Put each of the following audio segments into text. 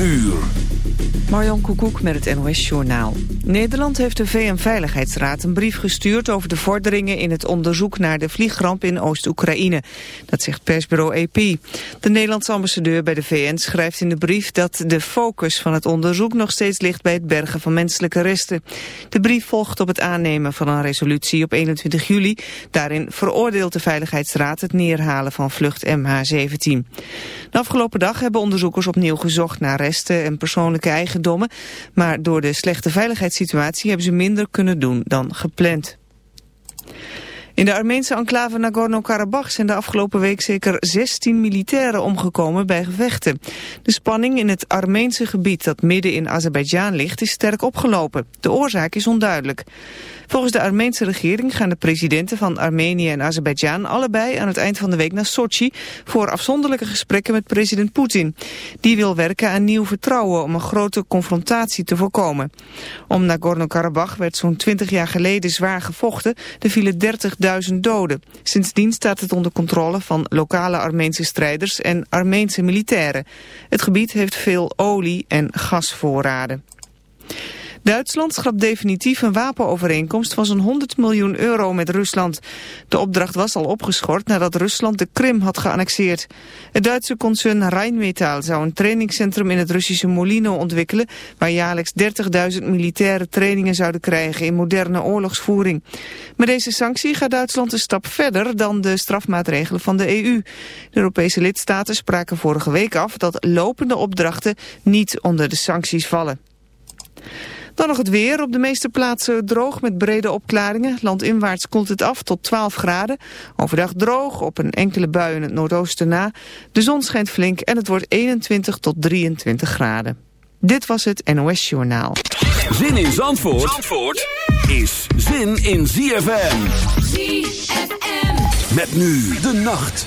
uur. Marjan Koekoek met het NOS-journaal. Nederland heeft de VN-veiligheidsraad een brief gestuurd over de vorderingen in het onderzoek naar de vliegramp in Oost-Oekraïne. Dat zegt persbureau AP. De Nederlandse ambassadeur bij de VN schrijft in de brief dat de focus van het onderzoek nog steeds ligt bij het bergen van menselijke resten. De brief volgt op het aannemen van een resolutie op 21 juli. Daarin veroordeelt de Veiligheidsraad het neerhalen van vlucht MH17. De afgelopen dag hebben onderzoekers opnieuw gezocht naar resten en persoonlijke eigendommen maar door de slechte veiligheidssituatie hebben ze minder kunnen doen dan gepland. In de Armeense enclave Nagorno-Karabakh zijn de afgelopen week zeker 16 militairen omgekomen bij gevechten. De spanning in het Armeense gebied dat midden in Azerbeidzjan ligt is sterk opgelopen. De oorzaak is onduidelijk. Volgens de Armeense regering gaan de presidenten van Armenië en Azerbeidzjan allebei aan het eind van de week naar Sochi voor afzonderlijke gesprekken met president Poetin. Die wil werken aan nieuw vertrouwen om een grote confrontatie te voorkomen. Om Nagorno-Karabakh werd zo'n 20 jaar geleden zwaar gevochten. Er vielen 30.000 doden. Sindsdien staat het onder controle van lokale Armeense strijders en Armeense militairen. Het gebied heeft veel olie- en gasvoorraden. Duitsland schrapt definitief een wapenovereenkomst van zo'n 100 miljoen euro met Rusland. De opdracht was al opgeschort nadat Rusland de Krim had geannexeerd. Het Duitse concern Rheinmetall zou een trainingscentrum in het Russische Molino ontwikkelen... waar jaarlijks 30.000 militaire trainingen zouden krijgen in moderne oorlogsvoering. Met deze sanctie gaat Duitsland een stap verder dan de strafmaatregelen van de EU. De Europese lidstaten spraken vorige week af dat lopende opdrachten niet onder de sancties vallen. Dan nog het weer. Op de meeste plaatsen droog met brede opklaringen. Landinwaarts koelt het af tot 12 graden. Overdag droog, op een enkele bui in het noordoosten na. De zon schijnt flink en het wordt 21 tot 23 graden. Dit was het NOS Journaal. Zin in Zandvoort, Zandvoort is zin in ZFM. ZFM. Met nu de nacht.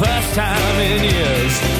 first time in years.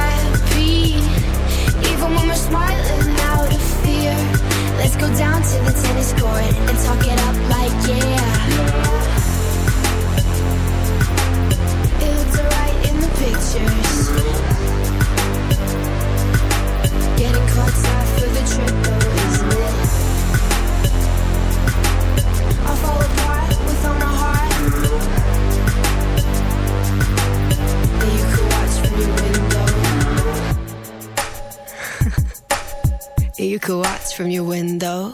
smiling out of fear. Let's go down to the tennis court and talk it up like yeah. It looks alright in the pictures. Getting caught for the triple. you could watch from your window.